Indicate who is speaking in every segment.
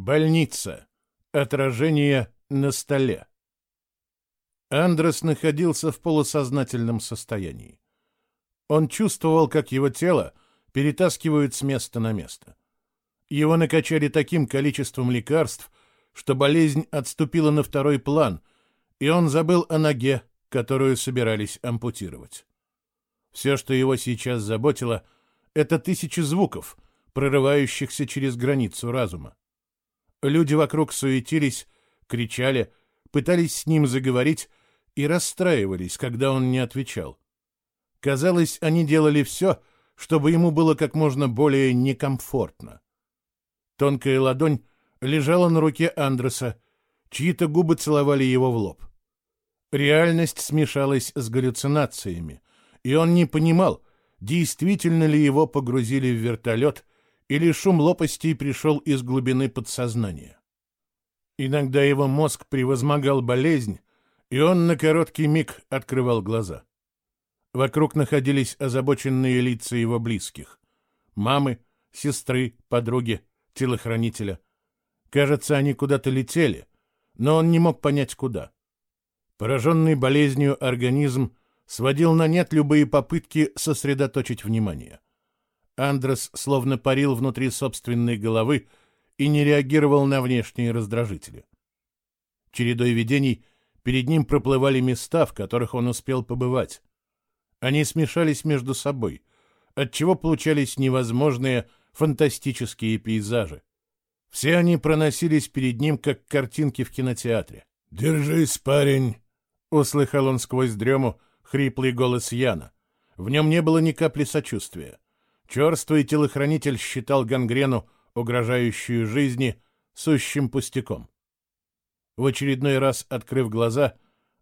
Speaker 1: Больница. Отражение на столе. Андрес находился в полусознательном состоянии. Он чувствовал, как его тело перетаскивают с места на место. Его накачали таким количеством лекарств, что болезнь отступила на второй план, и он забыл о ноге, которую собирались ампутировать. Все, что его сейчас заботило, это тысячи звуков, прорывающихся через границу разума. Люди вокруг суетились, кричали, пытались с ним заговорить и расстраивались, когда он не отвечал. Казалось, они делали все, чтобы ему было как можно более некомфортно. Тонкая ладонь лежала на руке Андреса, чьи-то губы целовали его в лоб. Реальность смешалась с галлюцинациями, и он не понимал, действительно ли его погрузили в вертолет или шум лопастей пришел из глубины подсознания. Иногда его мозг превозмогал болезнь, и он на короткий миг открывал глаза. Вокруг находились озабоченные лица его близких. Мамы, сестры, подруги, телохранителя. Кажется, они куда-то летели, но он не мог понять, куда. Пораженный болезнью организм сводил на нет любые попытки сосредоточить внимание. Андрес словно парил внутри собственной головы и не реагировал на внешние раздражители. Чередой видений перед ним проплывали места, в которых он успел побывать. Они смешались между собой, отчего получались невозможные фантастические пейзажи. Все они проносились перед ним, как картинки в кинотеатре. «Держись, парень!» — услыхал он сквозь дрему хриплый голос Яна. В нем не было ни капли сочувствия. Черствый телохранитель считал гангрену, угрожающую жизни, сущим пустяком. В очередной раз, открыв глаза,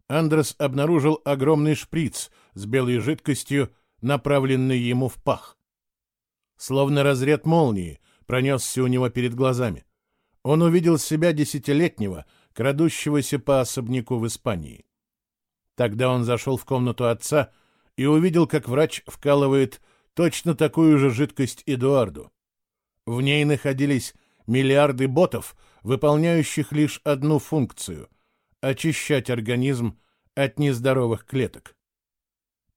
Speaker 1: Андрес обнаружил огромный шприц с белой жидкостью, направленный ему в пах. Словно разряд молнии пронесся у него перед глазами. Он увидел себя десятилетнего, крадущегося по особняку в Испании. Тогда он зашел в комнату отца и увидел, как врач вкалывает точно такую же жидкость Эдуарду. В ней находились миллиарды ботов, выполняющих лишь одну функцию — очищать организм от нездоровых клеток.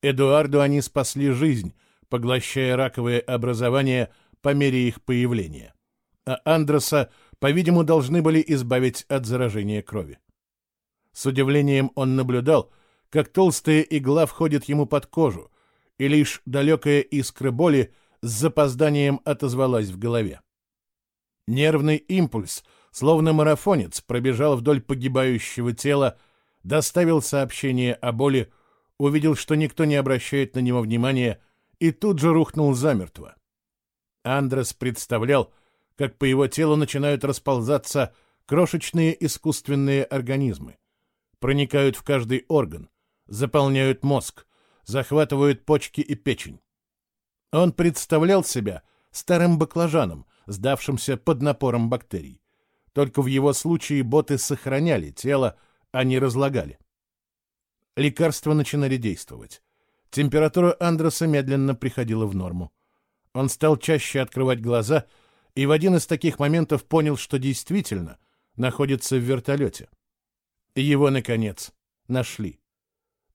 Speaker 1: Эдуарду они спасли жизнь, поглощая раковые образования по мере их появления. А Андреса, по-видимому, должны были избавить от заражения крови. С удивлением он наблюдал, как толстая игла входит ему под кожу, и лишь далекая искра боли с запозданием отозвалась в голове. Нервный импульс, словно марафонец, пробежал вдоль погибающего тела, доставил сообщение о боли, увидел, что никто не обращает на него внимания, и тут же рухнул замертво. Андрес представлял, как по его телу начинают расползаться крошечные искусственные организмы, проникают в каждый орган, заполняют мозг, захватывают почки и печень. Он представлял себя старым баклажаном, сдавшимся под напором бактерий. Только в его случае боты сохраняли тело, а не разлагали. Лекарства начинали действовать. Температура Андреса медленно приходила в норму. Он стал чаще открывать глаза и в один из таких моментов понял, что действительно находится в вертолете. Его, наконец, нашли.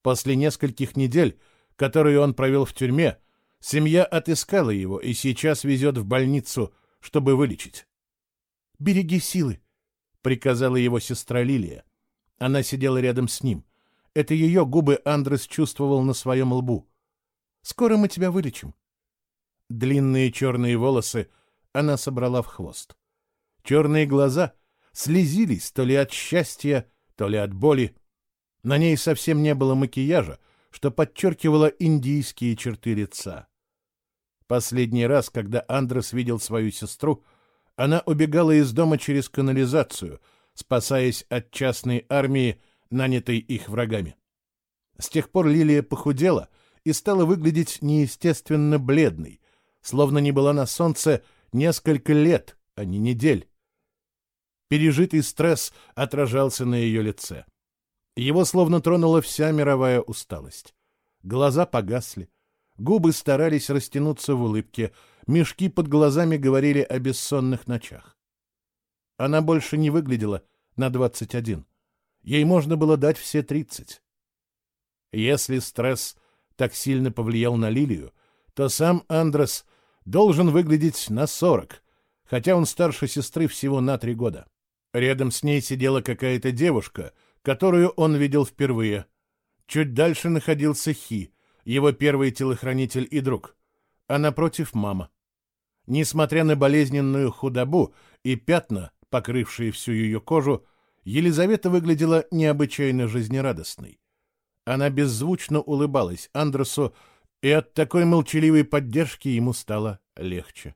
Speaker 1: После нескольких недель, которые он провел в тюрьме, семья отыскала его и сейчас везет в больницу, чтобы вылечить. «Береги силы», — приказала его сестра Лилия. Она сидела рядом с ним. Это ее губы Андрес чувствовал на своем лбу. «Скоро мы тебя вылечим». Длинные черные волосы она собрала в хвост. Черные глаза слезились то ли от счастья, то ли от боли. На ней совсем не было макияжа, что подчеркивало индийские черты лица. Последний раз, когда Андрес видел свою сестру, она убегала из дома через канализацию, спасаясь от частной армии, нанятой их врагами. С тех пор Лилия похудела и стала выглядеть неестественно бледной, словно не была на солнце несколько лет, а не недель. Пережитый стресс отражался на ее лице. Его словно тронула вся мировая усталость. Глаза погасли, губы старались растянуться в улыбке, мешки под глазами говорили о бессонных ночах. Она больше не выглядела на 21. Ей можно было дать все 30. Если стресс так сильно повлиял на Лилию, то сам Андрес должен выглядеть на 40, хотя он старше сестры всего на три года. Рядом с ней сидела какая-то девушка, которую он видел впервые. Чуть дальше находился Хи, его первый телохранитель и друг, а напротив — мама. Несмотря на болезненную худобу и пятна, покрывшие всю ее кожу, Елизавета выглядела необычайно жизнерадостной. Она беззвучно улыбалась Андресу, и от такой молчаливой поддержки ему стало легче.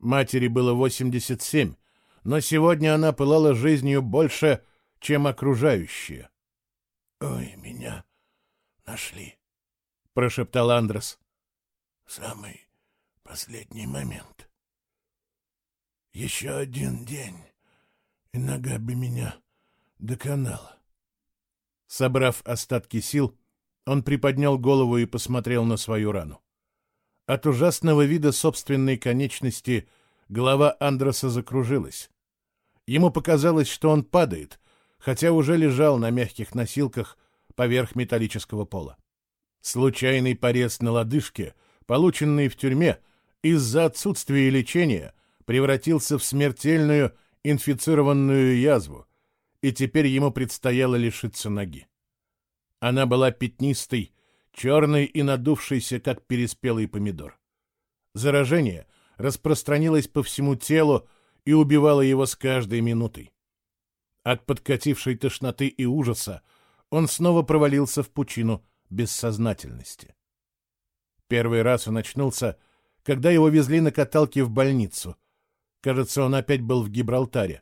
Speaker 1: Матери было 87, но сегодня она пылала жизнью больше, чем окружающие.
Speaker 2: «Ой, меня нашли», —
Speaker 1: прошептал Андрес.
Speaker 2: «В самый последний момент. Еще один день, и нога бы меня доконала».
Speaker 1: Собрав остатки сил, он приподнял голову и посмотрел на свою рану. От ужасного вида собственной конечности голова Андреса закружилась. Ему показалось, что он падает, хотя уже лежал на мягких носилках поверх металлического пола. Случайный порез на лодыжке, полученный в тюрьме, из-за отсутствия лечения превратился в смертельную инфицированную язву, и теперь ему предстояло лишиться ноги. Она была пятнистой, черной и надувшейся, как переспелый помидор. Заражение распространилось по всему телу и убивало его с каждой минутой. От подкатившей тошноты и ужаса он снова провалился в пучину бессознательности. Первый раз он очнулся, когда его везли на каталке в больницу. Кажется, он опять был в Гибралтаре.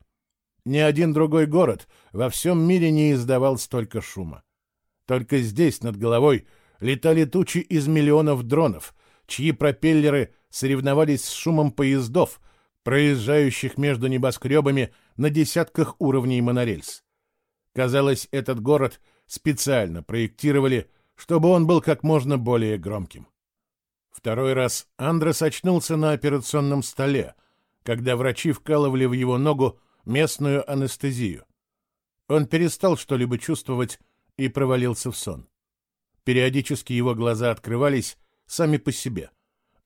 Speaker 1: Ни один другой город во всем мире не издавал столько шума. Только здесь, над головой, летали тучи из миллионов дронов, чьи пропеллеры соревновались с шумом поездов, проезжающих между небоскребами на десятках уровней монорельс. Казалось, этот город специально проектировали, чтобы он был как можно более громким. Второй раз Андрес очнулся на операционном столе, когда врачи вкалывали в его ногу местную анестезию. Он перестал что-либо чувствовать и провалился в сон. Периодически его глаза открывались сами по себе,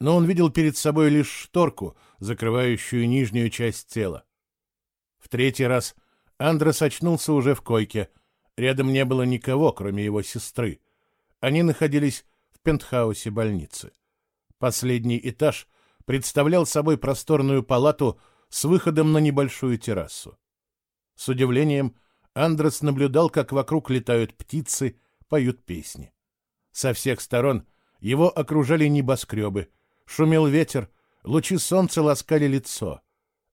Speaker 1: но он видел перед собой лишь шторку, закрывающую нижнюю часть тела. В третий раз Андрес очнулся уже в койке. Рядом не было никого, кроме его сестры. Они находились в пентхаусе больницы. Последний этаж представлял собой просторную палату с выходом на небольшую террасу. С удивлением Андрес наблюдал, как вокруг летают птицы, поют песни. Со всех сторон его окружали небоскребы, шумел ветер, лучи солнца ласкали лицо.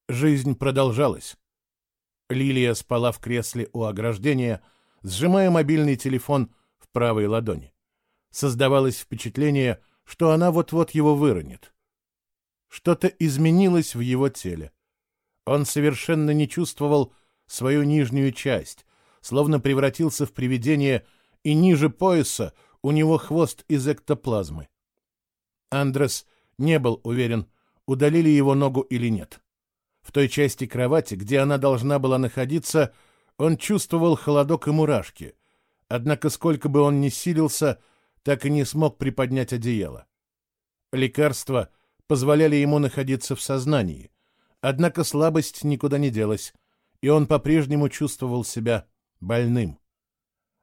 Speaker 1: Жизнь продолжалась. Лилия спала в кресле у ограждения, сжимая мобильный телефон в правой ладони. Создавалось впечатление, что она вот-вот его выронит. Что-то изменилось в его теле. Он совершенно не чувствовал свою нижнюю часть, словно превратился в привидение, и ниже пояса у него хвост из эктоплазмы. Андрес не был уверен, удалили его ногу или нет. В той части кровати, где она должна была находиться, он чувствовал холодок и мурашки, однако сколько бы он ни силился, так и не смог приподнять одеяло. Лекарства позволяли ему находиться в сознании, однако слабость никуда не делась, и он по-прежнему чувствовал себя больным.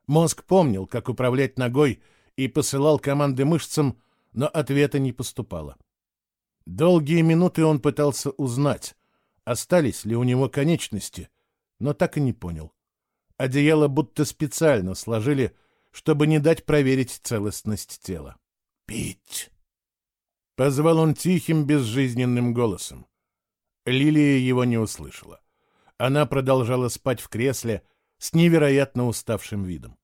Speaker 1: Мозг помнил, как управлять ногой, и посылал команды мышцам, но ответа не поступало. Долгие минуты он пытался узнать, остались ли у него конечности, но так и не понял. Одеяло будто специально сложили, чтобы не дать проверить целостность тела.
Speaker 2: «Пить!»
Speaker 1: Позвал он тихим, безжизненным голосом. Лилия его не услышала. Она продолжала спать в кресле с невероятно уставшим видом.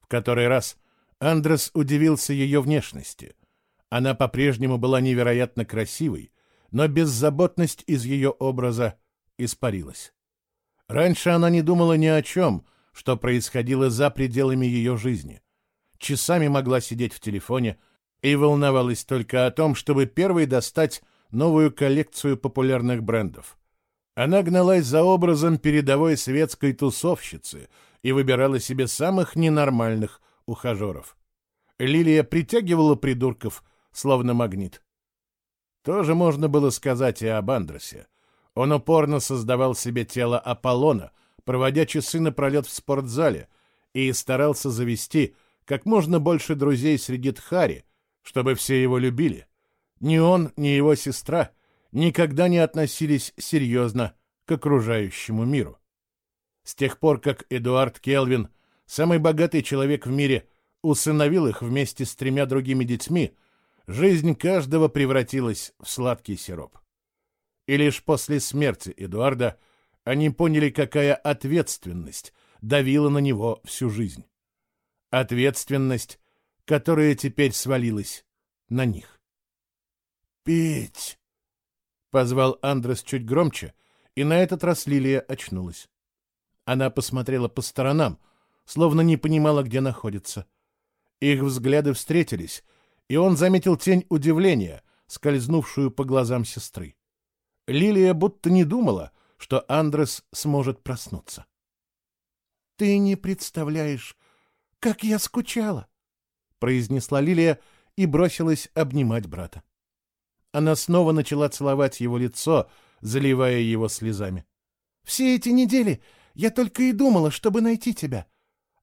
Speaker 1: В который раз Андрес удивился ее внешности. Она по-прежнему была невероятно красивой, но беззаботность из ее образа испарилась. Раньше она не думала ни о чем, что происходило за пределами ее жизни. Часами могла сидеть в телефоне и волновалась только о том, чтобы первой достать новую коллекцию популярных брендов. Она гналась за образом передовой светской тусовщицы и выбирала себе самых ненормальных ухажеров. Лилия притягивала придурков, словно магнит. Тоже можно было сказать и об Андросе. Он упорно создавал себе тело Аполлона, проводя часы напролет в спортзале, и старался завести как можно больше друзей среди Тхари, чтобы все его любили. Ни он, ни его сестра никогда не относились серьезно к окружающему миру. С тех пор, как Эдуард Келвин, самый богатый человек в мире, усыновил их вместе с тремя другими детьми, жизнь каждого превратилась в сладкий сироп. И лишь после смерти Эдуарда они поняли, какая ответственность давила на него всю жизнь. Ответственность, которая теперь свалилась на них.
Speaker 2: «Пить!»
Speaker 1: — позвал Андрес чуть громче, и на этот раз Лилия очнулась. Она посмотрела по сторонам, словно не понимала, где находится. Их взгляды встретились, и он заметил тень удивления, скользнувшую по глазам сестры. Лилия будто не думала, что Андрес сможет проснуться. «Ты не представляешь, как я скучала!» — произнесла Лилия и бросилась обнимать брата. Она снова начала целовать его лицо, заливая его слезами. «Все эти недели я только и думала, чтобы найти тебя.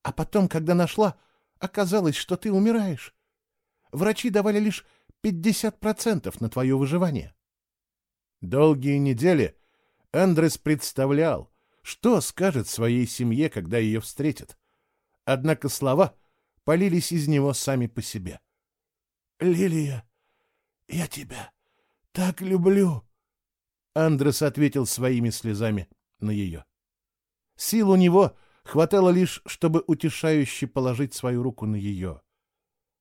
Speaker 1: А потом, когда нашла, оказалось, что ты умираешь. Врачи давали лишь 50% на твое выживание. Долгие недели Андрес представлял, что скажет своей семье, когда ее встретит. Однако слова полились из него сами по себе.
Speaker 2: «Лилия, я тебя так люблю!»
Speaker 1: Андрес ответил своими слезами на ее. Сил у него хватало лишь, чтобы утешающе положить свою руку на ее.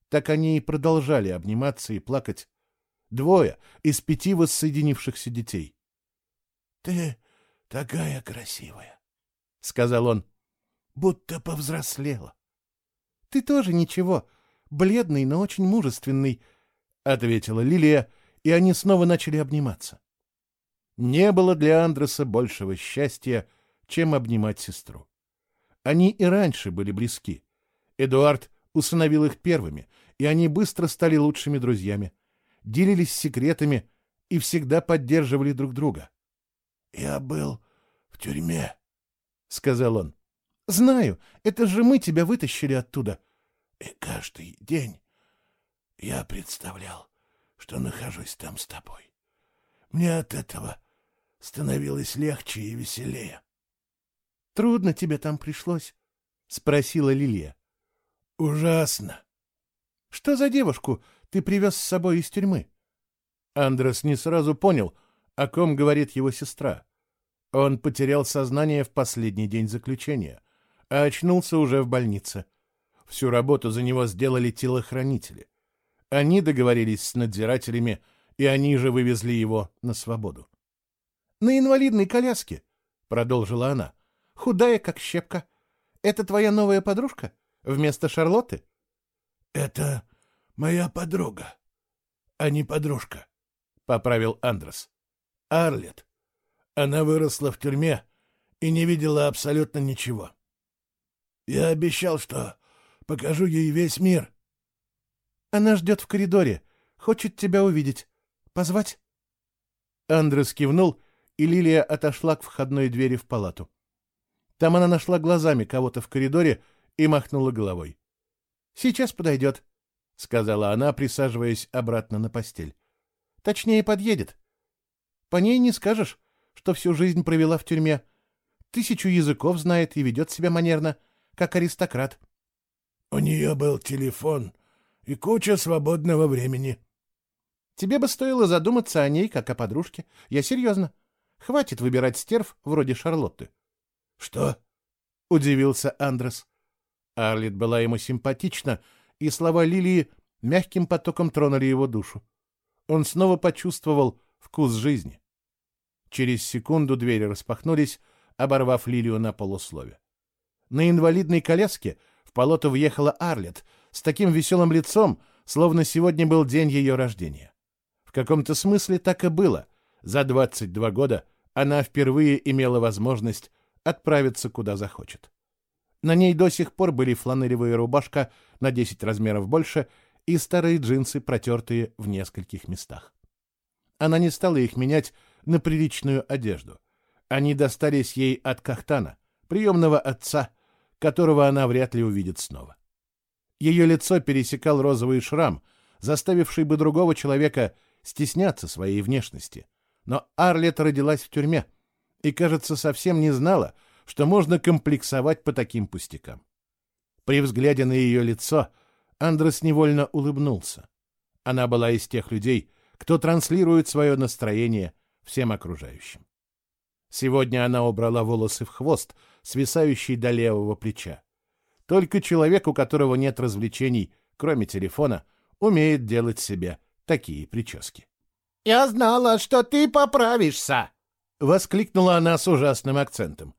Speaker 1: Так они и продолжали обниматься и плакать, Двое из пяти воссоединившихся детей.
Speaker 2: — Ты такая красивая, —
Speaker 1: сказал он.
Speaker 2: — Будто повзрослела.
Speaker 1: — Ты тоже ничего, бледный, но очень мужественный, — ответила Лилия, и они снова начали обниматься. Не было для Андреса большего счастья, чем обнимать сестру. Они и раньше были близки. Эдуард усыновил их первыми, и они быстро стали лучшими друзьями делились секретами и всегда поддерживали друг друга.
Speaker 2: — Я был в тюрьме, —
Speaker 1: сказал он. — Знаю, это же мы тебя вытащили оттуда.
Speaker 2: И каждый день я представлял, что нахожусь там с тобой. Мне от этого становилось легче и веселее.
Speaker 1: — Трудно тебе там пришлось? — спросила Лилия.
Speaker 2: — Ужасно.
Speaker 1: — Что за девушку ты привез с собой из тюрьмы? Андрес не сразу понял, о ком говорит его сестра. Он потерял сознание в последний день заключения, а очнулся уже в больнице. Всю работу за него сделали телохранители. Они договорились с надзирателями, и они же вывезли его на свободу. — На инвалидной коляске, — продолжила она, — худая, как щепка. Это твоя новая подружка? Вместо Шарлотты?
Speaker 2: — Это моя подруга, а не подружка, — поправил Андрес. — Арлет. Она выросла в тюрьме и не видела абсолютно ничего. Я обещал, что покажу ей весь мир.
Speaker 1: — Она ждет в коридоре, хочет тебя увидеть. Позвать? Андрес кивнул, и Лилия отошла к входной двери в палату. Там она нашла глазами кого-то в коридоре и махнула головой. — Сейчас подойдет. —— сказала она, присаживаясь обратно на постель. — Точнее, подъедет. По ней не скажешь, что всю жизнь провела в тюрьме. Тысячу языков знает и ведет себя манерно, как аристократ.
Speaker 2: — У нее был телефон и куча свободного времени.
Speaker 1: — Тебе бы стоило задуматься о ней, как о подружке. Я серьезно. Хватит выбирать стерв вроде Шарлотты.
Speaker 2: — Что?
Speaker 1: — удивился Андрес. Арлит была ему симпатична, — и слова Лилии мягким потоком тронули его душу. Он снова почувствовал вкус жизни. Через секунду двери распахнулись, оборвав Лилию на полуслове. На инвалидной коляске в полоту въехала Арлет с таким веселым лицом, словно сегодня был день ее рождения. В каком-то смысле так и было. За 22 года она впервые имела возможность отправиться куда захочет. На ней до сих пор были фланелевая рубашка на 10 размеров больше и старые джинсы, протертые в нескольких местах. Она не стала их менять на приличную одежду. Они достались ей от Кахтана, приемного отца, которого она вряд ли увидит снова. Ее лицо пересекал розовый шрам, заставивший бы другого человека стесняться своей внешности. Но Арлет родилась в тюрьме и, кажется, совсем не знала, что можно комплексовать по таким пустякам. При взгляде на ее лицо Андрес невольно улыбнулся. Она была из тех людей, кто транслирует свое настроение всем окружающим. Сегодня она убрала волосы в хвост, свисающий до левого плеча. Только человек, у которого нет развлечений, кроме телефона, умеет делать себе такие прически.
Speaker 2: «Я знала, что ты поправишься!»
Speaker 1: — воскликнула она с ужасным акцентом.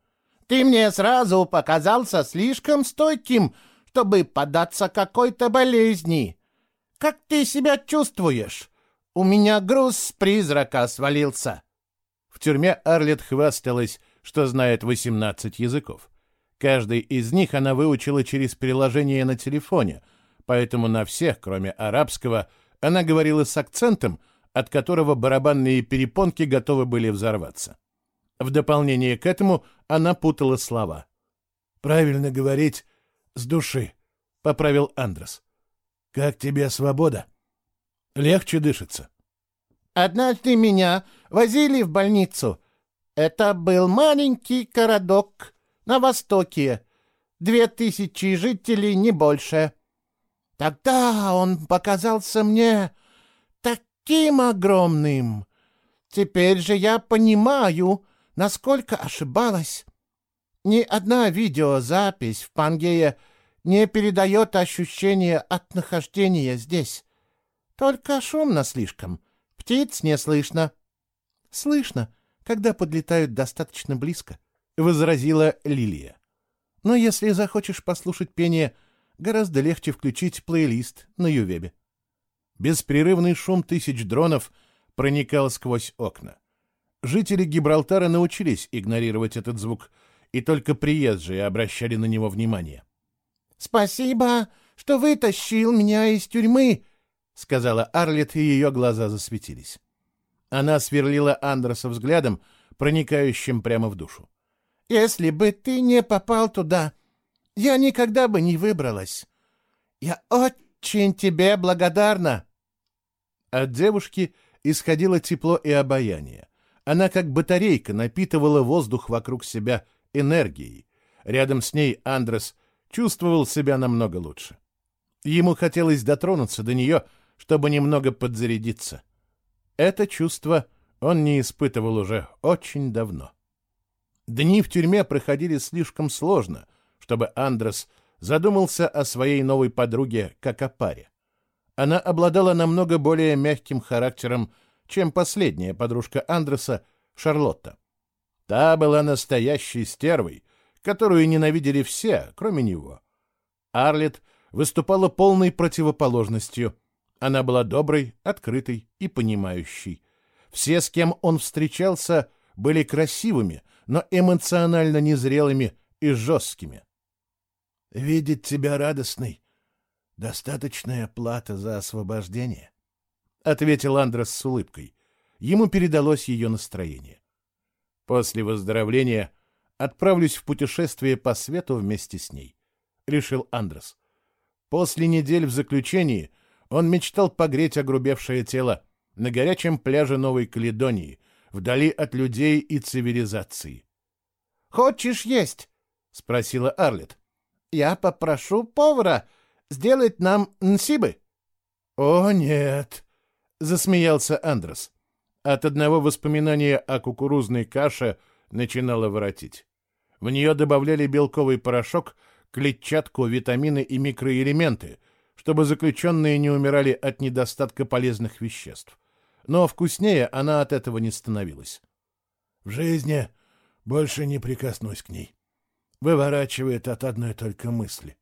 Speaker 2: «Ты мне сразу показался слишком стойким, чтобы податься какой-то болезни. Как ты себя чувствуешь? У меня груз с призрака свалился».
Speaker 1: В тюрьме Арлет хвасталась, что знает 18 языков. Каждый из них она выучила через приложение на телефоне, поэтому на всех, кроме арабского, она говорила с акцентом, от которого барабанные перепонки готовы были взорваться. В дополнение к этому она путала слова.
Speaker 2: «Правильно говорить с души», — поправил Андрес. «Как тебе свобода?»
Speaker 1: «Легче дышится».
Speaker 2: «Однажды меня возили в больницу», это был маленький городок на востоке. Две тысячи жителей, не больше. Тогда он показался мне таким огромным. Теперь же я понимаю, насколько ошибалась. Ни одна видеозапись в Пангее не передает ощущение от нахождения здесь. Только шумно слишком. Птиц не слышно.
Speaker 1: Слышно, когда подлетают достаточно близко, — возразила Лилия. Но если захочешь послушать пение, гораздо легче включить плейлист на Ювебе. Беспрерывный шум тысяч дронов проникал сквозь окна. Жители Гибралтара научились игнорировать этот звук, и только приезжие обращали на него внимание.
Speaker 2: «Спасибо, что вытащил меня из тюрьмы», — сказала Арлет, и ее глаза засветились.
Speaker 1: Она сверлила Андерса взглядом, проникающим прямо в душу.
Speaker 2: «Если бы ты не попал туда, я никогда бы не выбралась. Я очень тебе благодарна!»
Speaker 1: От девушки исходило тепло и обаяние. Она как батарейка напитывала воздух вокруг себя энергией. Рядом с ней Андрес чувствовал себя намного лучше. Ему хотелось дотронуться до нее, чтобы немного подзарядиться. Это чувство он не испытывал уже очень давно. Дни в тюрьме проходили слишком сложно, чтобы Андрес задумался о своей новой подруге как о паре. Она обладала намного более мягким характером, чем последняя подружка Андреса, Шарлотта. Та была настоящей стервой, которую ненавидели все, кроме него. Арлет выступала полной противоположностью — она была доброй, открытой и понимающей. Все, с кем он встречался, были красивыми, но эмоционально незрелыми и жесткими.
Speaker 2: «Видеть тебя радостной — достаточная плата за освобождение», — ответил Андрес с улыбкой.
Speaker 1: Ему передалось ее настроение. «После выздоровления отправлюсь в путешествие по свету вместе с ней», — решил Андрес. После недель в заключении он мечтал погреть огрубевшее тело на горячем пляже Новой Каледонии, вдали от людей и цивилизации.
Speaker 2: «Хочешь есть?» — спросила Арлет. «Я попрошу повара сделать нам нсибы».
Speaker 1: «О, нет!» — засмеялся Андрес. От одного воспоминания о кукурузной каше начинало воротить. В нее добавляли белковый порошок, клетчатку, витамины и микроэлементы, чтобы заключенные не умирали от недостатка полезных веществ. Но вкуснее она от этого не становилась.
Speaker 2: В жизни больше не прикоснусь к ней. Выворачивает от одной только мысли.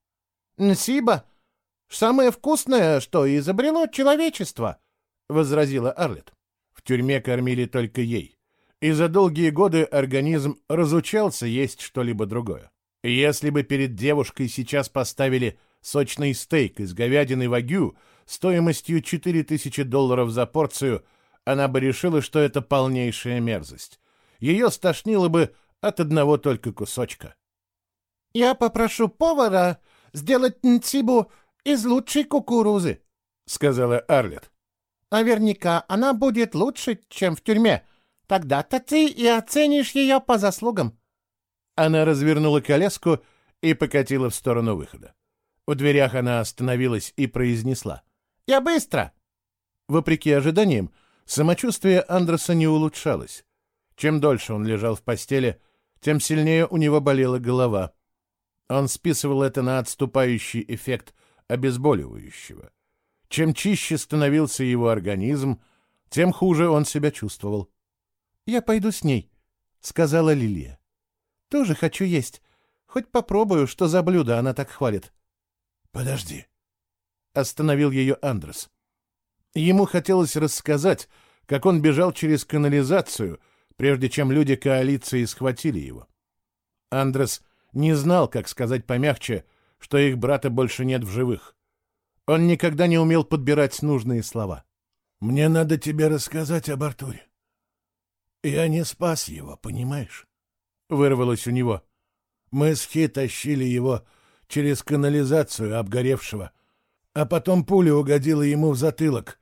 Speaker 2: «Нсиба — самое вкусное, что изобрело человечество», — возразила Арлет.
Speaker 1: В тюрьме кормили только ей. и за долгие годы организм разучался есть что-либо другое. Если бы перед девушкой сейчас поставили сочный стейк из говядины вагю стоимостью 4000 долларов за порцию, она бы решила, что это полнейшая мерзость. Ее стошнило бы от одного только кусочка.
Speaker 3: «Я попрошу повара сделать нцибу из лучшей кукурузы», — сказала Арлет. «Наверняка она будет лучше, чем в тюрьме. Тогда-то ты и оценишь ее по заслугам».
Speaker 1: Она развернула коляску и покатила в сторону выхода. У дверях она остановилась и произнесла.
Speaker 3: «Я быстро!»
Speaker 1: Вопреки ожиданиям, самочувствие Андреса не улучшалось. Чем дольше он лежал в постели, тем сильнее у него болела голова. Он списывал это на отступающий эффект обезболивающего. Чем чище становился его организм, тем хуже он себя чувствовал. «Я пойду с ней», — сказала Лилия. Тоже хочу есть. Хоть попробую, что за блюдо она так хвалит.
Speaker 2: Подожди.
Speaker 1: Остановил ее Андрес. Ему хотелось рассказать, как он бежал через канализацию, прежде чем люди коалиции схватили его. Андрес не знал, как сказать помягче, что их брата больше нет в живых. Он никогда не умел подбирать нужные слова.
Speaker 2: «Мне надо тебе рассказать об Артуре. Я не спас его, понимаешь?
Speaker 1: — вырвалось у него.
Speaker 2: Мы с Хи тащили его через канализацию обгоревшего, а потом пуля угодила ему в затылок.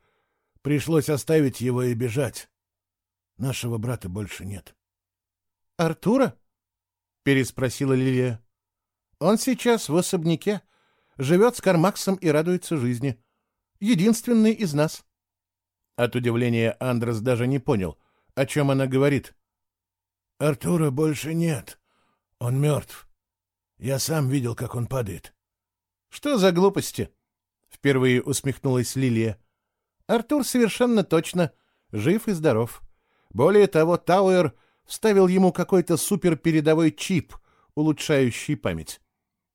Speaker 2: Пришлось оставить его и бежать. Нашего брата больше нет.
Speaker 1: — Артура? — переспросила Лилия. — Он сейчас в особняке, живет с Кармаксом и радуется жизни. Единственный из нас. От удивления Андрес даже не понял, о чем она говорит.
Speaker 2: Артура больше нет. Он мертв. Я сам видел, как он падает.
Speaker 1: Что за глупости? Впервые усмехнулась Лилия. Артур совершенно точно жив и здоров. Более того, Тауэр вставил ему какой-то суперпередовой чип, улучшающий память.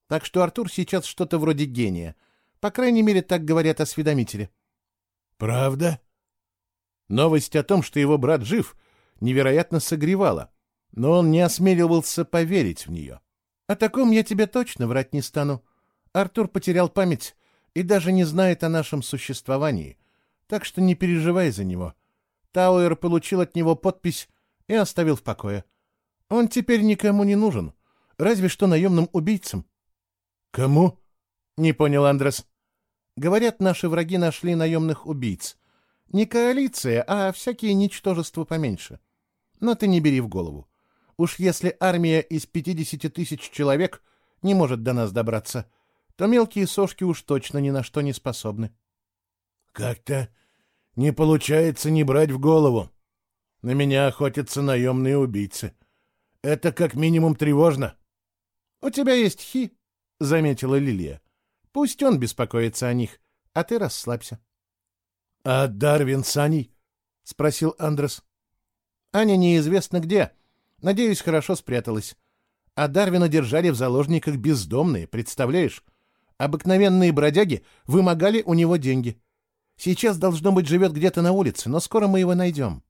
Speaker 1: Так что Артур сейчас что-то вроде гения. По крайней мере, так говорят осведомители.
Speaker 2: Правда?
Speaker 1: Новость о том, что его брат жив, невероятно согревала но он не осмеливался поверить в нее. О таком я тебе точно врать не стану. Артур потерял память и даже не знает о нашем существовании, так что не переживай за него. Тауэр получил от него подпись и оставил в покое. Он теперь никому не нужен, разве что наемным убийцам.
Speaker 2: — Кому?
Speaker 1: — не понял Андрес. — Говорят, наши враги нашли наемных убийц. Не коалиция, а всякие ничтожества поменьше. Но ты не бери в голову. Уж если армия из 50 тысяч человек не может до нас добраться, то мелкие сошки уж точно ни на что не способны.
Speaker 2: Как-то не получается не брать в голову. На меня охотятся наемные убийцы. Это как минимум тревожно.
Speaker 1: — У тебя есть Хи, — заметила Лилия. — Пусть он беспокоится о них, а ты расслабься.
Speaker 2: — А Дарвин с Аней? — спросил Андрес.
Speaker 1: — Аня неизвестно где, Надеюсь, хорошо спряталась. А Дарвина держали в заложниках бездомные, представляешь? Обыкновенные бродяги вымогали у него деньги. Сейчас, должно быть, живет где-то на улице, но скоро мы его найдем.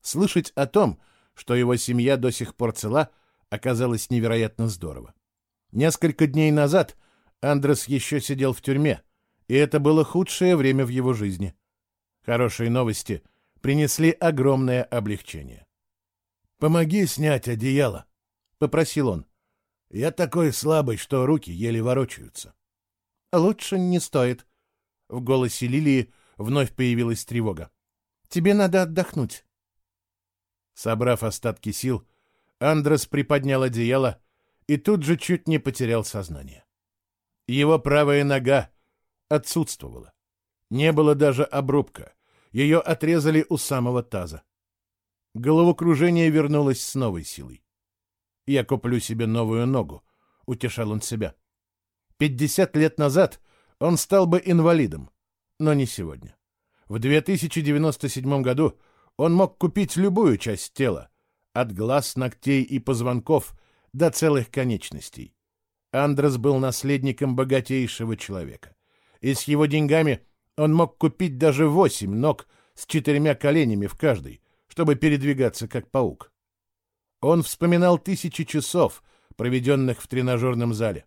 Speaker 1: Слышать о том, что его семья до сих пор цела, оказалось невероятно здорово. Несколько дней назад Андрес еще сидел в тюрьме, и это было худшее время в его жизни. Хорошие новости принесли огромное облегчение.
Speaker 2: «Помоги снять одеяло», — попросил он. «Я такой слабый, что руки еле ворочаются».
Speaker 1: «Лучше не стоит». В голосе Лилии вновь появилась тревога. «Тебе надо отдохнуть». Собрав остатки сил, Андрес приподнял одеяло и тут же чуть не потерял сознание. Его правая нога отсутствовала. Не было даже обрубка. Ее отрезали у самого таза. Головокружение вернулось с новой силой. «Я куплю себе новую ногу», — утешал он себя. Пятьдесят лет назад он стал бы инвалидом, но не сегодня. В 2097 году он мог купить любую часть тела, от глаз, ногтей и позвонков до целых конечностей. Андрес был наследником богатейшего человека. И с его деньгами он мог купить даже восемь ног с четырьмя коленями в каждой, чтобы передвигаться как паук. Он вспоминал тысячи часов, проведенных в тренажерном зале.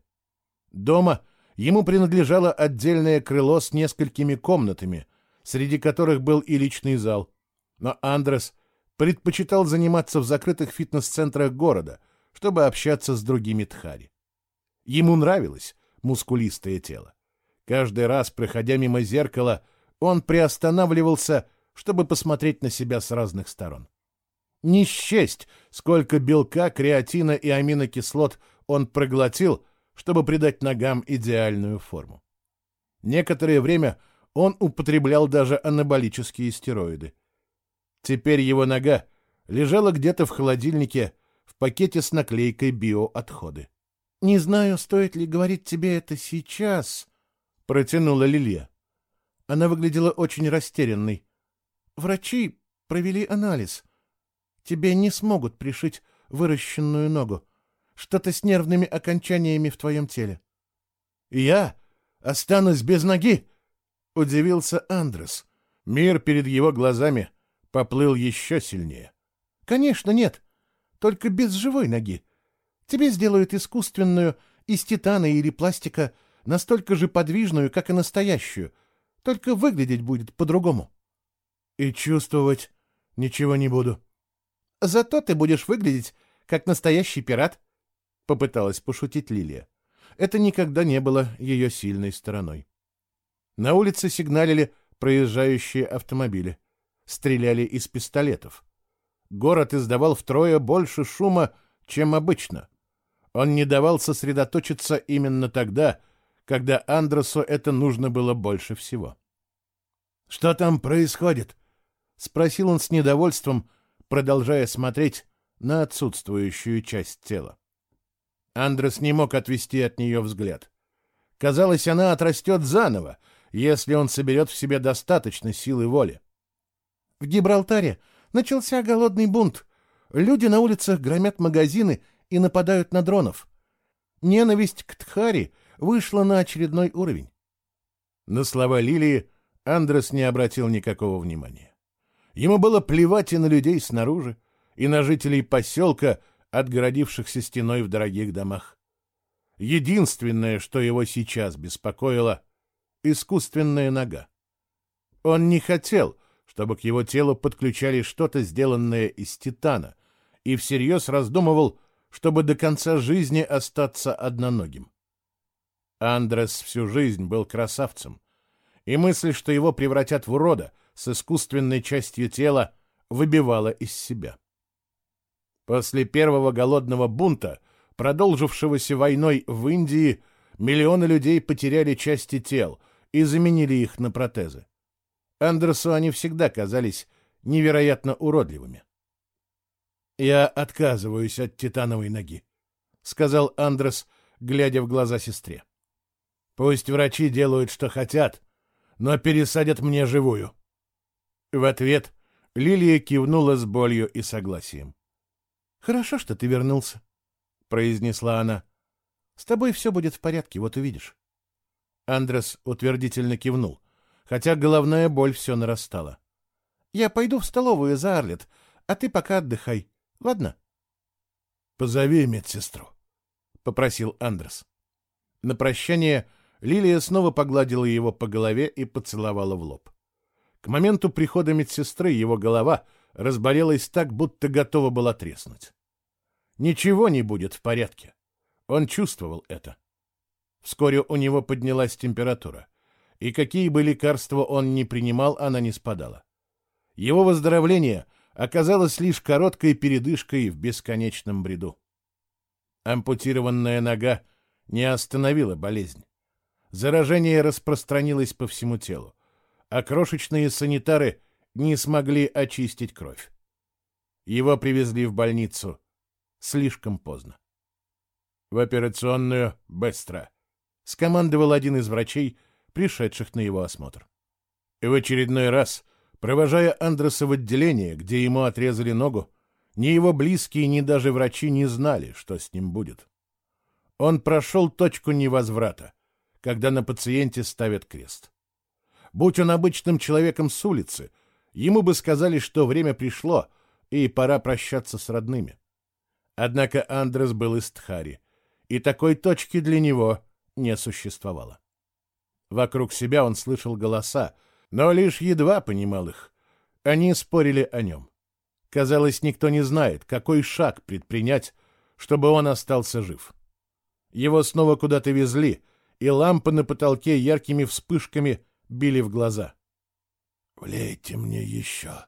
Speaker 1: Дома ему принадлежало отдельное крыло с несколькими комнатами, среди которых был и личный зал. Но Андрес предпочитал заниматься в закрытых фитнес-центрах города, чтобы общаться с другими Тхари. Ему нравилось мускулистое тело. Каждый раз, проходя мимо зеркала, он приостанавливался, чтобы посмотреть на себя с разных сторон. Не счесть, сколько белка, креатина и аминокислот он проглотил, чтобы придать ногам идеальную форму. Некоторое время он употреблял даже анаболические стероиды. Теперь его нога лежала где-то в холодильнике пакете с наклейкой «Биоотходы».
Speaker 3: «Не знаю, стоит ли говорить тебе это сейчас», — протянула Лилия. Она выглядела очень растерянной. «Врачи провели анализ. Тебе не смогут пришить выращенную ногу. Что-то с нервными окончаниями в твоем теле».
Speaker 1: «Я останусь без ноги?» — удивился Андрес. Мир перед его глазами поплыл еще сильнее.
Speaker 3: «Конечно нет. Только без живой ноги. Тебе сделают искусственную из титана или пластика, настолько же подвижную, как и настоящую, только выглядеть будет по-другому.
Speaker 1: И чувствовать ничего не буду.
Speaker 3: Зато ты будешь выглядеть, как настоящий пират, — попыталась пошутить Лилия. Это никогда не было ее сильной стороной. На улице сигналили проезжающие автомобили. Стреляли из пистолетов. Город издавал втрое больше шума, чем обычно. Он не давал сосредоточиться именно тогда, когда Андресу это нужно было больше всего.
Speaker 1: «Что там происходит?» — спросил он с недовольством, продолжая смотреть на отсутствующую часть тела. Андрес не мог отвести от нее взгляд. Казалось, она отрастет заново, если он соберет в себе достаточно силы воли.
Speaker 3: В Гибралтаре начался голодный бунт. Люди на улицах громят магазины и нападают на дронов. Ненависть к Тхари вышла на очередной уровень.
Speaker 1: На слова Лилии Андрес не обратил никакого внимания. Ему было плевать и на людей снаружи, и на жителей поселка, отгородившихся стеной в дорогих домах. Единственное, что его сейчас беспокоило — искусственная нога. Он не хотел, чтобы к его телу подключали что-то, сделанное из титана, и всерьез раздумывал, чтобы до конца жизни остаться одноногим. Андрес всю жизнь был красавцем, и мысль, что его превратят в урода с искусственной частью тела, выбивала из себя. После первого голодного бунта, продолжившегося войной в Индии, миллионы людей потеряли части тел и заменили их на протезы. Андерсу они всегда казались невероятно уродливыми. «Я отказываюсь от титановой ноги», — сказал Андрес, глядя в глаза сестре. «Пусть врачи делают, что хотят, но пересадят мне живую». В ответ Лилия кивнула с болью и согласием.
Speaker 3: «Хорошо, что ты вернулся», — произнесла она. «С тобой все будет в порядке, вот увидишь».
Speaker 1: Андрес утвердительно кивнул, хотя головная боль все нарастала.
Speaker 3: «Я пойду в столовую за Арлет, а ты пока отдыхай. Ладно?
Speaker 1: Позови медсестру, попросил Андрес. На прощание Лилия снова погладила его по голове и поцеловала в лоб. К моменту прихода медсестры его голова разболелась так, будто готова была треснуть. Ничего не будет в порядке. Он чувствовал это. Вскоре у него поднялась температура, и какие бы лекарства он ни принимал, она не спадала. Его выздоровление — оказалась лишь короткой передышкой в бесконечном бреду. Ампутированная нога не остановила болезнь. Заражение распространилось по всему телу, а крошечные санитары не смогли очистить кровь. Его привезли в больницу слишком поздно. В операционную быстро скомандовал один из врачей, пришедших на его осмотр. И в очередной раз Провожая Андреса в отделение, где ему отрезали ногу, ни его близкие, ни даже врачи не знали, что с ним будет. Он прошел точку невозврата, когда на пациенте ставят крест. Будь он обычным человеком с улицы, ему бы сказали, что время пришло, и пора прощаться с родными. Однако Андрес был из Тхари, и такой точки для него не существовало. Вокруг себя он слышал голоса, но лишь едва понимал их. Они спорили о нем. Казалось, никто не знает, какой шаг предпринять, чтобы он остался жив. Его снова куда-то везли, и лампы на потолке яркими вспышками били в глаза.
Speaker 2: «Влейте мне еще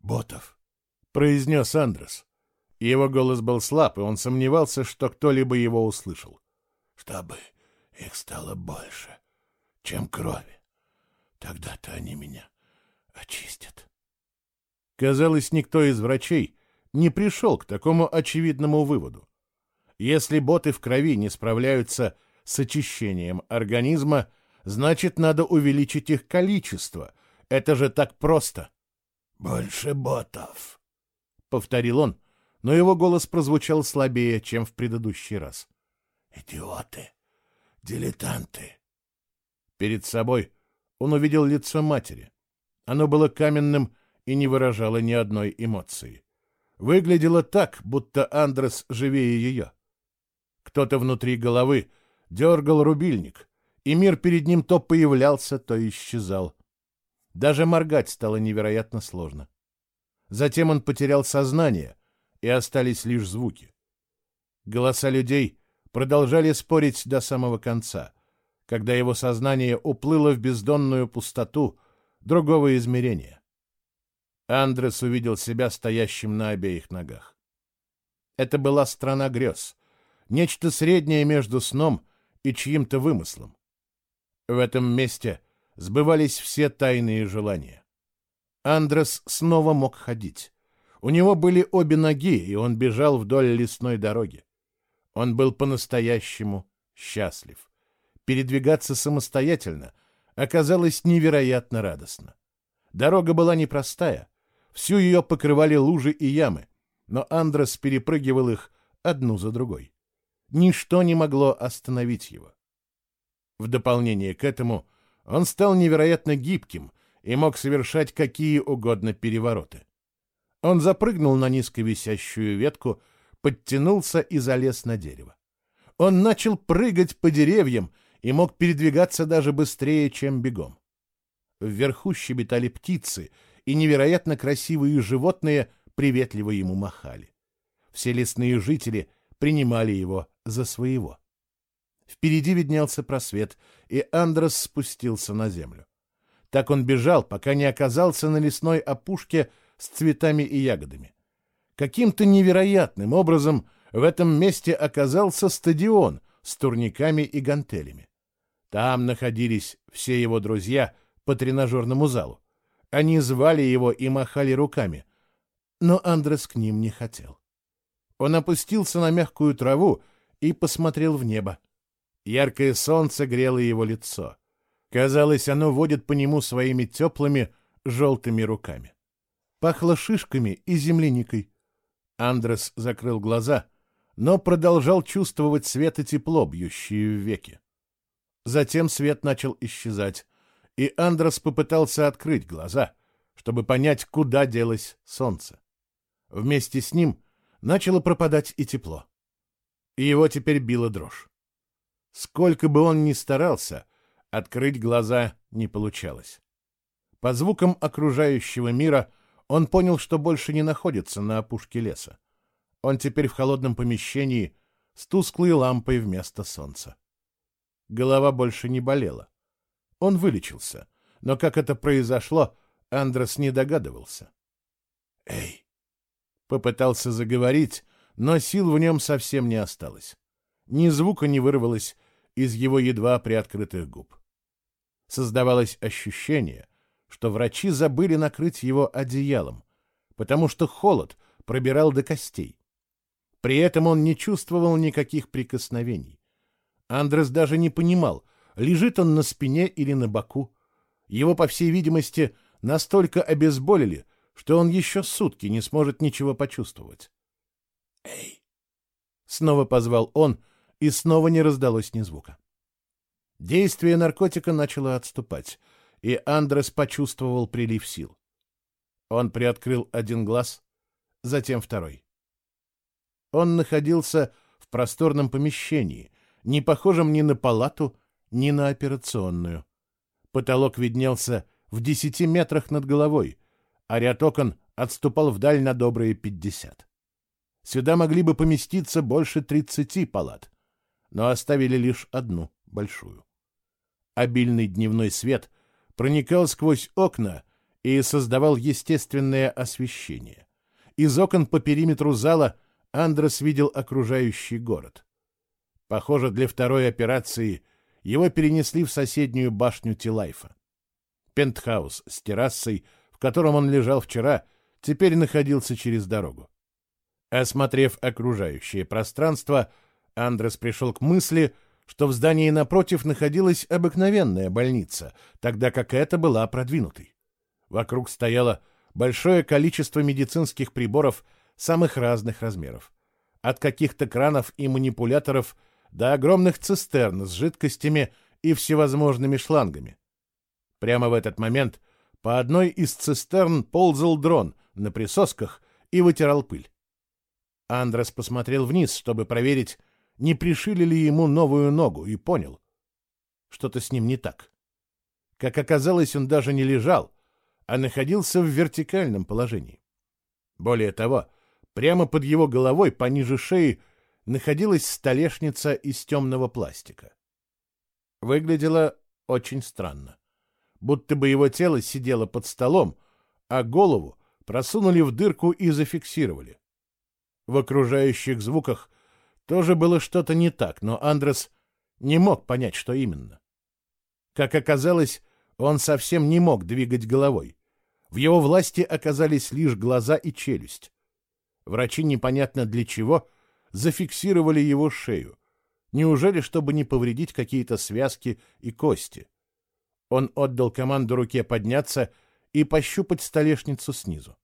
Speaker 2: ботов», —
Speaker 1: произнес Андрес. Его голос был слаб, и он сомневался, что кто-либо его услышал.
Speaker 2: «Чтобы их стало больше, чем крови. Тогда-то они меня очистят».
Speaker 1: Казалось, никто из врачей не пришел к такому очевидному выводу. Если боты в крови не справляются с очищением организма, значит, надо увеличить их количество. Это же так просто.
Speaker 2: «Больше ботов», —
Speaker 1: повторил он, но его голос прозвучал слабее, чем в предыдущий раз.
Speaker 2: «Идиоты! Дилетанты!»
Speaker 1: Перед собой он увидел лицо матери. Оно было каменным и не выражало ни одной эмоции. Выглядело так, будто Андрес живее ее. Кто-то внутри головы дергал рубильник, и мир перед ним то появлялся, то исчезал. Даже моргать стало невероятно сложно. Затем он потерял сознание, и остались лишь звуки. Голоса людей продолжали спорить до самого конца, когда его сознание уплыло в бездонную пустоту другого измерения. Андрес увидел себя стоящим на обеих ногах. Это была страна грез, нечто среднее между сном и чьим-то вымыслом. В этом месте сбывались все тайные желания. Андрес снова мог ходить. У него были обе ноги, и он бежал вдоль лесной дороги. Он был по-настоящему счастлив. Передвигаться самостоятельно оказалось невероятно радостно. Дорога была непростая, всю ее покрывали лужи и ямы, но Андрес перепрыгивал их одну за другой. Ничто не могло остановить его. В дополнение к этому он стал невероятно гибким и мог совершать какие угодно перевороты. Он запрыгнул на низко висящую ветку, подтянулся и залез на дерево. Он начал прыгать по деревьям и мог передвигаться даже быстрее, чем бегом. Вверху щебетали птицы, и невероятно красивые животные приветливо ему махали. Все лесные жители принимали его за своего. Впереди виднелся просвет, и Андрес спустился на землю. Так он бежал, пока не оказался на лесной опушке с цветами и ягодами. Каким-то невероятным образом в этом месте оказался стадион с турниками и гантелями. Там находились все его друзья по тренажерному залу. Они звали его и махали руками, но Андрес к ним не хотел. Он опустился на мягкую траву и посмотрел в небо. Яркое солнце грело его лицо. Казалось, оно водит по нему своими теплыми желтыми руками. Пахло шишками и земляникой. Андрес закрыл глаза, но продолжал чувствовать свет и тепло, бьющие в веки. Затем свет начал исчезать, и Андрес попытался открыть глаза, чтобы понять, куда делось солнце. Вместе с ним начало пропадать и тепло. И его теперь била дрожь. Сколько бы он ни старался, открыть глаза не получалось. По звукам окружающего мира он понял, что больше не находится на опушке леса. Он теперь в холодном помещении с тусклой лампой вместо солнца. Голова больше не болела. Он вылечился, но как это произошло, Андрес не догадывался.
Speaker 2: «Эй!»
Speaker 1: Попытался заговорить, но сил в нем совсем не осталось. Ни звука не вырвалось из его едва приоткрытых губ. Создавалось ощущение, что врачи забыли накрыть его одеялом, потому что холод пробирал до костей. При этом он не чувствовал никаких прикосновений. Андрес даже не понимал, лежит он на спине или на боку. Его, по всей видимости, настолько обезболили, что он еще сутки не сможет ничего почувствовать.
Speaker 2: «Эй!»
Speaker 1: Снова позвал он, и снова не раздалось ни звука. Действие наркотика начало отступать, и Андрес почувствовал прилив сил. Он приоткрыл один глаз, затем второй. Он находился в просторном помещении, не похожем ни на палату, ни на операционную. Потолок виднелся в десяти метрах над головой, а ряд окон отступал вдаль на добрые пятьдесят. Сюда могли бы поместиться больше тридцати палат, но оставили лишь одну, большую. Обильный дневной свет проникал сквозь окна и создавал естественное освещение. Из окон по периметру зала Андрес видел окружающий город. Похоже, для второй операции его перенесли в соседнюю башню Тилайфа. Пентхаус с террасой, в котором он лежал вчера, теперь находился через дорогу. Осмотрев окружающее пространство, Андрес пришел к мысли, что в здании напротив находилась обыкновенная больница, тогда как эта была продвинутой. Вокруг стояло большое количество медицинских приборов самых разных размеров. От каких-то кранов и манипуляторов до огромных цистерн с жидкостями и всевозможными шлангами. Прямо в этот момент по одной из цистерн ползал дрон на присосках и вытирал пыль. Андрес посмотрел вниз, чтобы проверить, не пришили ли ему новую ногу, и понял. Что-то с ним не так. Как оказалось, он даже не лежал, а находился в вертикальном положении. Более того, прямо под его головой, пониже шеи, находилась столешница из темного пластика. Выглядело очень странно будто бы его тело сидело под столом, а голову просунули в дырку и зафиксировали. В окружающих звуках тоже было что-то не так, но Андрес не мог понять, что именно. Как оказалось, он совсем не мог двигать головой. В его власти оказались лишь глаза и челюсть. Врачи непонятно для чего зафиксировали его шею. Неужели, чтобы не повредить какие-то связки и кости? Он отдал команду руке подняться и пощупать столешницу снизу.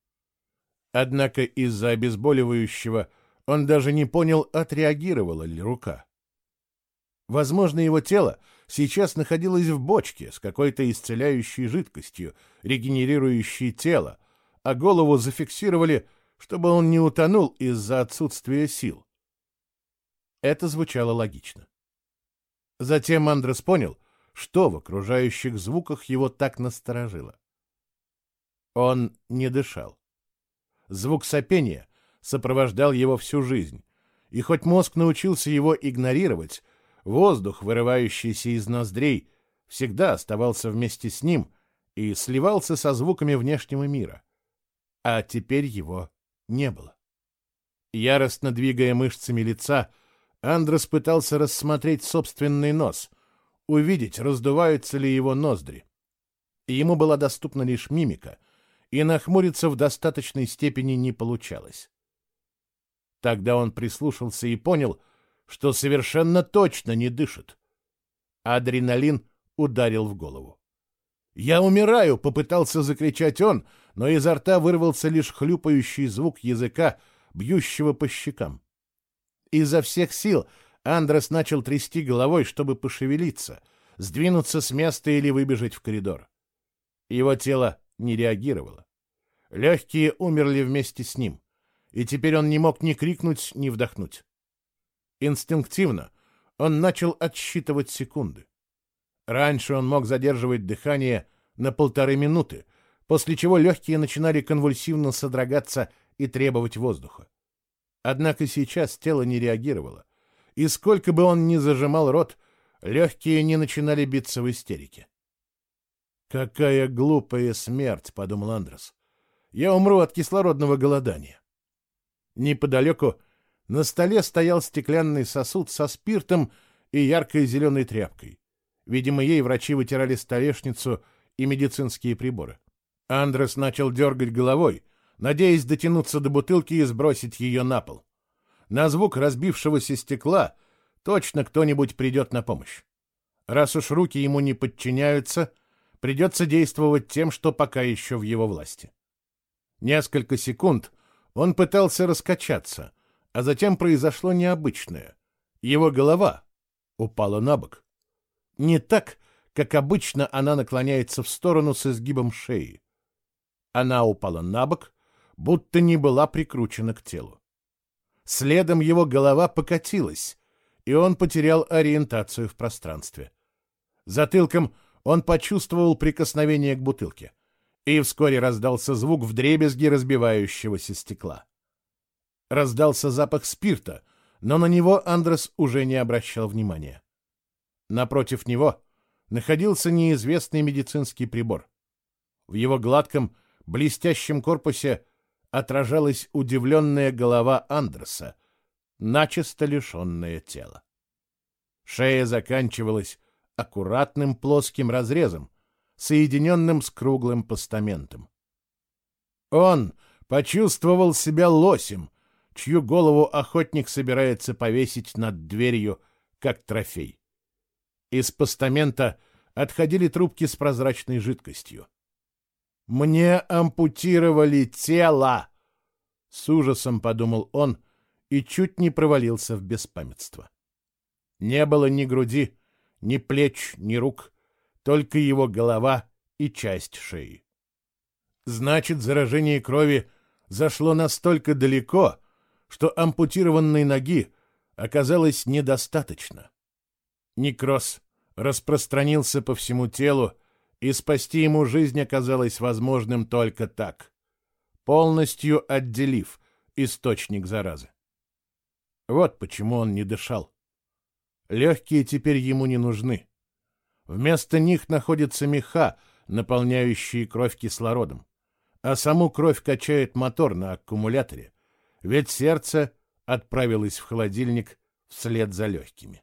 Speaker 1: Однако из-за обезболивающего он даже не понял, отреагировала ли рука. Возможно, его тело сейчас находилось в бочке с какой-то исцеляющей жидкостью, регенерирующей тело, а голову зафиксировали, чтобы он не утонул из-за отсутствия сил. Это звучало логично. Затем Андрес понял, что в окружающих звуках его так насторожило. Он не дышал. Звук сопения сопровождал его всю жизнь, и хоть мозг научился его игнорировать, воздух, вырывающийся из ноздрей, всегда оставался вместе с ним и сливался со звуками внешнего мира. А теперь его не было. Яростно двигая мышцами лица, Андрес пытался рассмотреть собственный нос, увидеть, раздуваются ли его ноздри. Ему была доступна лишь мимика, и нахмуриться в достаточной степени не получалось. Тогда он прислушался и понял, что совершенно точно не дышит. Адреналин ударил в голову. «Я умираю!» — попытался закричать он, но изо рта вырвался лишь хлюпающий звук языка, бьющего по щекам. Изо всех сил Андрес начал трясти головой, чтобы пошевелиться, сдвинуться с места или выбежать в коридор. Его тело не реагировало. Легкие умерли вместе с ним, и теперь он не мог ни крикнуть, ни вдохнуть. Инстинктивно он начал отсчитывать секунды. Раньше он мог задерживать дыхание на полторы минуты, после чего легкие начинали конвульсивно содрогаться и требовать воздуха. Однако сейчас тело не реагировало и сколько бы он ни зажимал рот, легкие не начинали биться в истерике. «Какая глупая смерть!» — подумал Андрес. «Я умру от кислородного голодания». Неподалеку на столе стоял стеклянный сосуд со спиртом и яркой зеленой тряпкой. Видимо, ей врачи вытирали столешницу и медицинские приборы. Андрес начал дергать головой, надеясь дотянуться до бутылки и сбросить ее на пол. На звук разбившегося стекла точно кто-нибудь придет на помощь. Раз уж руки ему не подчиняются, придется действовать тем, что пока еще в его власти. Несколько секунд он пытался раскачаться, а затем произошло необычное. Его голова упала на бок. Не так, как обычно она наклоняется в сторону с изгибом шеи. Она упала на бок, будто не была прикручена к телу. Следом его голова покатилась, и он потерял ориентацию в пространстве. Затылком он почувствовал прикосновение к бутылке, и вскоре раздался звук вдребезги разбивающегося стекла. Раздался запах спирта, но на него Андрес уже не обращал внимания. Напротив него находился неизвестный медицинский прибор. В его гладком, блестящем корпусе отражалась удивленная голова Андреса, начисто лишенная тела. Шея заканчивалась аккуратным плоским разрезом, соединенным с круглым постаментом. Он почувствовал себя лосем, чью голову охотник собирается повесить над дверью, как трофей. Из постамента отходили трубки с прозрачной жидкостью. «Мне ампутировали тело!» С ужасом подумал он и чуть не провалился в беспамятство. Не было ни груди, ни плеч, ни рук, только его голова и часть шеи. Значит, заражение крови зашло настолько далеко, что ампутированной ноги оказалось недостаточно. Некроз распространился по всему телу, и спасти ему жизнь оказалось возможным только так, полностью отделив источник заразы. Вот почему он не дышал. Легкие теперь ему не нужны. Вместо них находятся меха, наполняющие кровь кислородом, а саму кровь качает мотор на аккумуляторе, ведь сердце отправилось в холодильник вслед за легкими.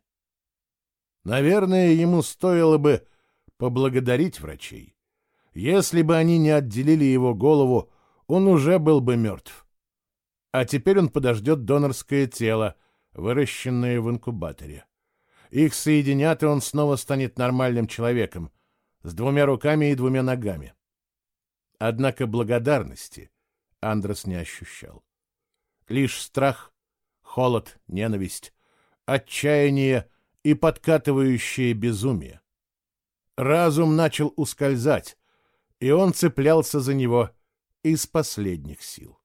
Speaker 1: Наверное, ему стоило бы поблагодарить врачей. Если бы они не отделили его голову, он уже был бы мертв. А теперь он подождет донорское тело, выращенное в инкубаторе. Их соединят, и он снова станет нормальным человеком, с двумя руками и двумя ногами. Однако благодарности Андрес не ощущал. Лишь страх, холод, ненависть, отчаяние и подкатывающее безумие. Разум начал ускользать, и он цеплялся за него из последних сил.